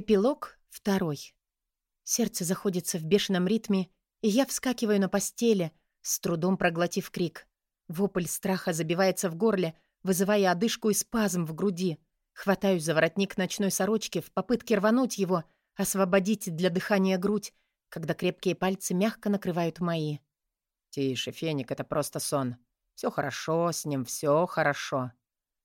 Эпилог второй. Сердце заходится в бешеном ритме, и я вскакиваю на постели, с трудом проглотив крик. Вопль страха забивается в горле, вызывая одышку и спазм в груди. Хватаюсь за воротник ночной сорочки в попытке рвануть его, освободить для дыхания грудь, когда крепкие пальцы мягко накрывают мои. «Тише, Феник, это просто сон. Все хорошо, с ним все хорошо».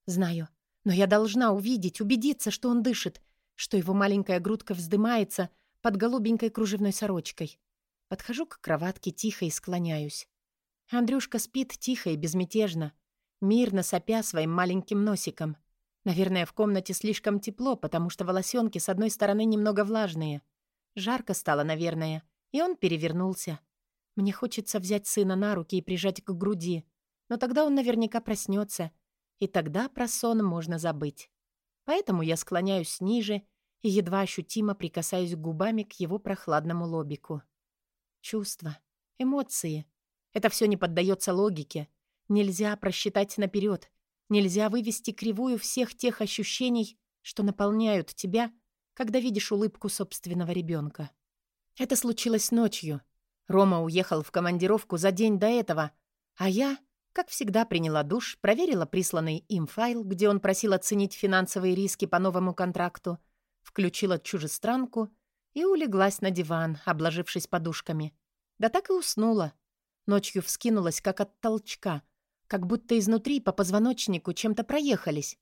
«Знаю, но я должна увидеть, убедиться, что он дышит, что его маленькая грудка вздымается под голубенькой кружевной сорочкой. Подхожу к кроватке тихо и склоняюсь. Андрюшка спит тихо и безмятежно, мирно сопя своим маленьким носиком. Наверное, в комнате слишком тепло, потому что волосенки с одной стороны немного влажные. Жарко стало, наверное, и он перевернулся. Мне хочется взять сына на руки и прижать к груди, но тогда он наверняка проснется, и тогда про сон можно забыть. Поэтому я склоняюсь ниже и едва ощутимо прикасаюсь губами к его прохладному лобику. Чувства, эмоции. Это все не поддается логике. Нельзя просчитать наперед. Нельзя вывести кривую всех тех ощущений, что наполняют тебя, когда видишь улыбку собственного ребенка. Это случилось ночью. Рома уехал в командировку за день до этого, а я как всегда, приняла душ, проверила присланный им файл, где он просил оценить финансовые риски по новому контракту, включила чужестранку и улеглась на диван, обложившись подушками. Да так и уснула. Ночью вскинулась, как от толчка, как будто изнутри по позвоночнику чем-то проехались.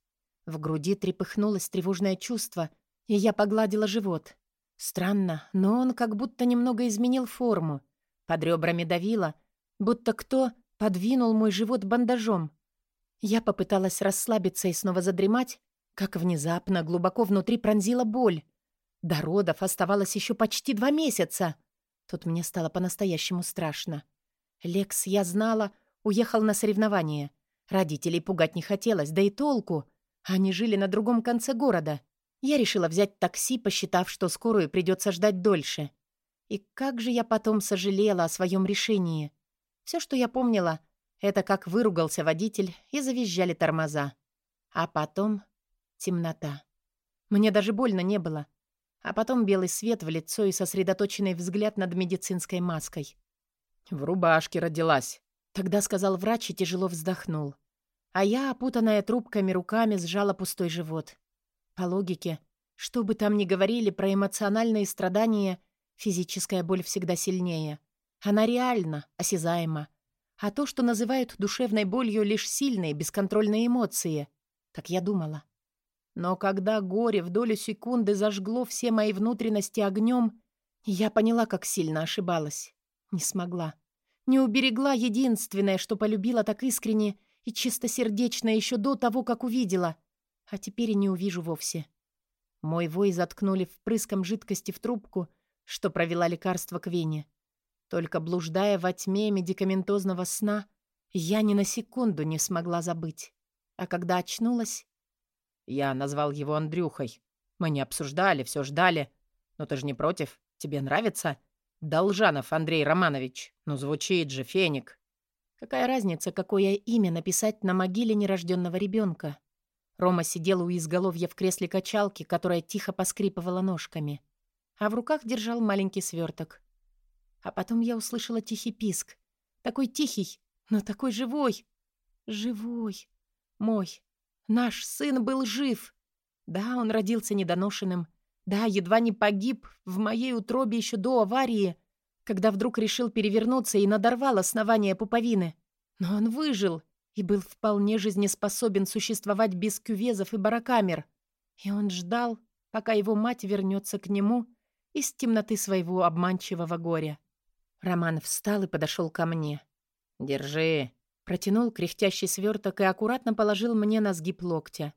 В груди трепыхнулось тревожное чувство, и я погладила живот. Странно, но он как будто немного изменил форму. Под ребрами давило, будто кто подвинул мой живот бандажом. Я попыталась расслабиться и снова задремать, как внезапно глубоко внутри пронзила боль. До родов оставалось еще почти два месяца. Тут мне стало по-настоящему страшно. Лекс, я знала, уехал на соревнования. Родителей пугать не хотелось, да и толку. Они жили на другом конце города. Я решила взять такси, посчитав, что скорую придется ждать дольше. И как же я потом сожалела о своем решении. Все, что я помнила, это как выругался водитель и завизжали тормоза. А потом темнота. Мне даже больно не было. А потом белый свет в лицо и сосредоточенный взгляд над медицинской маской. «В рубашке родилась», — тогда сказал врач и тяжело вздохнул. А я, опутанная трубками руками, сжала пустой живот. По логике, что бы там ни говорили про эмоциональные страдания, физическая боль всегда сильнее — она реальна, осязаема. А то, что называют душевной болью, лишь сильные, бесконтрольные эмоции. Так я думала. Но когда горе в долю секунды зажгло все мои внутренности огнем, я поняла, как сильно ошибалась. Не смогла. Не уберегла единственное, что полюбила так искренне и чистосердечно еще до того, как увидела. А теперь и не увижу вовсе. Мой вой заткнули впрыском жидкости в трубку, что провела лекарство к вене. Только блуждая во тьме медикаментозного сна, я ни на секунду не смогла забыть. А когда очнулась... Я назвал его Андрюхой. Мы не обсуждали, все ждали. Но ты же не против? Тебе нравится? Должанов Андрей Романович. Ну, звучит же, феник. Какая разница, какое имя написать на могиле нерожденного ребенка? Рома сидел у изголовья в кресле качалки, которая тихо поскрипывала ножками. А в руках держал маленький сверток. А потом я услышала тихий писк. Такой тихий, но такой живой. Живой. Мой. Наш сын был жив. Да, он родился недоношенным. Да, едва не погиб в моей утробе еще до аварии, когда вдруг решил перевернуться и надорвал основание пуповины. Но он выжил и был вполне жизнеспособен существовать без кювезов и барокамер. И он ждал, пока его мать вернется к нему из темноты своего обманчивого горя. Роман встал и подошел ко мне. «Держи», — протянул кряхтящий сверток и аккуратно положил мне на сгиб локтя.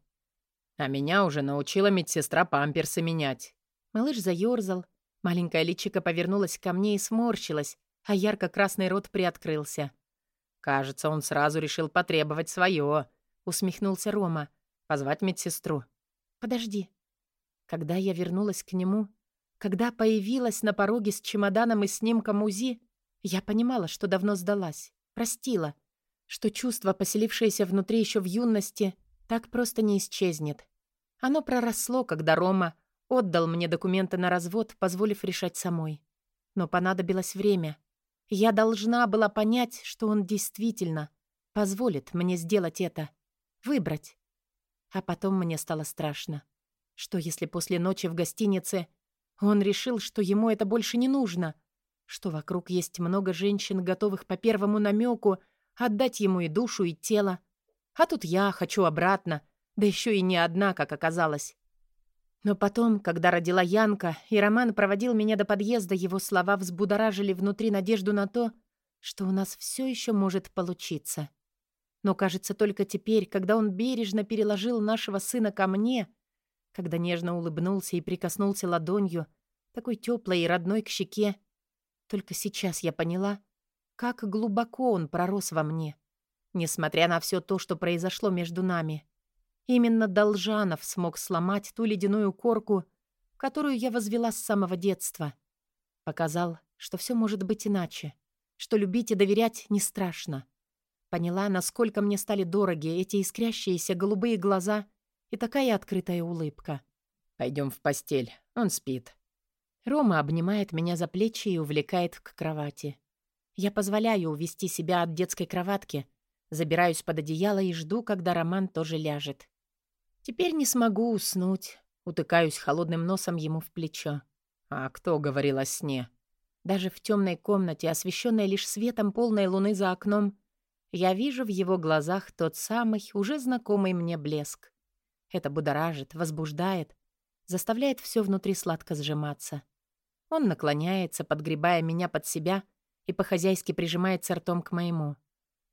«А меня уже научила медсестра памперсы менять». Малыш заёрзал, маленькая личико повернулась ко мне и сморщилась, а ярко-красный рот приоткрылся. «Кажется, он сразу решил потребовать своё», — усмехнулся Рома. «Позвать медсестру». «Подожди». Когда я вернулась к нему, когда появилась на пороге с чемоданом и снимком УЗИ, я понимала, что давно сдалась, простила, что чувство, поселившееся внутри еще в юности, так просто не исчезнет. Оно проросло, когда Рома Отдал мне документы на развод, позволив решать самой. Но понадобилось время. Я должна была понять, что он действительно позволит мне сделать это. Выбрать. А потом мне стало страшно. Что если после ночи в гостинице он решил, что ему это больше не нужно? Что вокруг есть много женщин, готовых по первому намеку отдать ему и душу, и тело. А тут я хочу обратно, да еще и не одна, как оказалось. Но потом, когда родила Янка, и Роман проводил меня до подъезда, его слова взбудоражили внутри надежду на то, что у нас все еще может получиться. Но, кажется, только теперь, когда он бережно переложил нашего сына ко мне, когда нежно улыбнулся и прикоснулся ладонью, такой теплой и родной к щеке, только сейчас я поняла, как глубоко он пророс во мне, несмотря на все то, что произошло между нами. Именно Должанов смог сломать ту ледяную корку, которую я возвела с самого детства. Показал, что все может быть иначе, что любить и доверять не страшно. Поняла, насколько мне стали дороги эти искрящиеся голубые глаза и такая открытая улыбка. Пойдем в постель, он спит». Рома обнимает меня за плечи и увлекает к кровати. Я позволяю увести себя от детской кроватки, забираюсь под одеяло и жду, когда Роман тоже ляжет. Теперь не смогу уснуть. Утыкаюсь холодным носом ему в плечо. А кто говорил о сне? Даже в темной комнате, освещенной лишь светом полной луны за окном, я вижу в его глазах тот самый, уже знакомый мне блеск. Это будоражит, возбуждает, заставляет все внутри сладко сжиматься. Он наклоняется, подгребая меня под себя и по-хозяйски прижимается ртом к моему.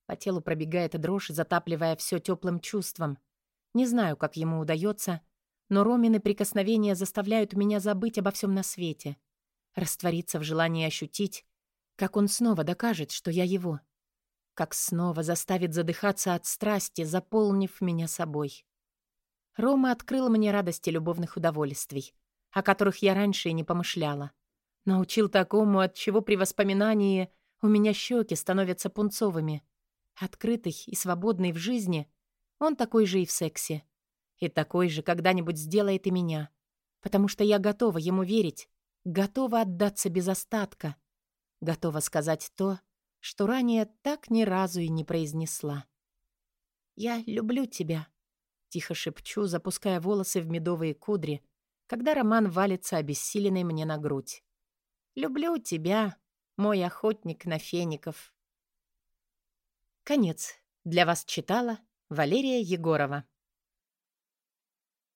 По телу пробегает дрожь, затапливая все теплым чувством — не знаю, как ему удается, но Ромины прикосновения заставляют меня забыть обо всем на свете. Раствориться в желании ощутить, как он снова докажет, что я его. Как снова заставит задыхаться от страсти, заполнив меня собой. Рома открыл мне радости любовных удовольствий, о которых я раньше и не помышляла. Научил такому, от чего при воспоминании у меня щеки становятся пунцовыми. Открытый и свободный в жизни — он такой же и в сексе. И такой же когда-нибудь сделает и меня. Потому что я готова ему верить, готова отдаться без остатка, готова сказать то, что ранее так ни разу и не произнесла. «Я люблю тебя», — тихо шепчу, запуская волосы в медовые кудри, когда Роман валится обессиленный мне на грудь. «Люблю тебя, мой охотник на феников». Конец. Для вас читала Валерия Егорова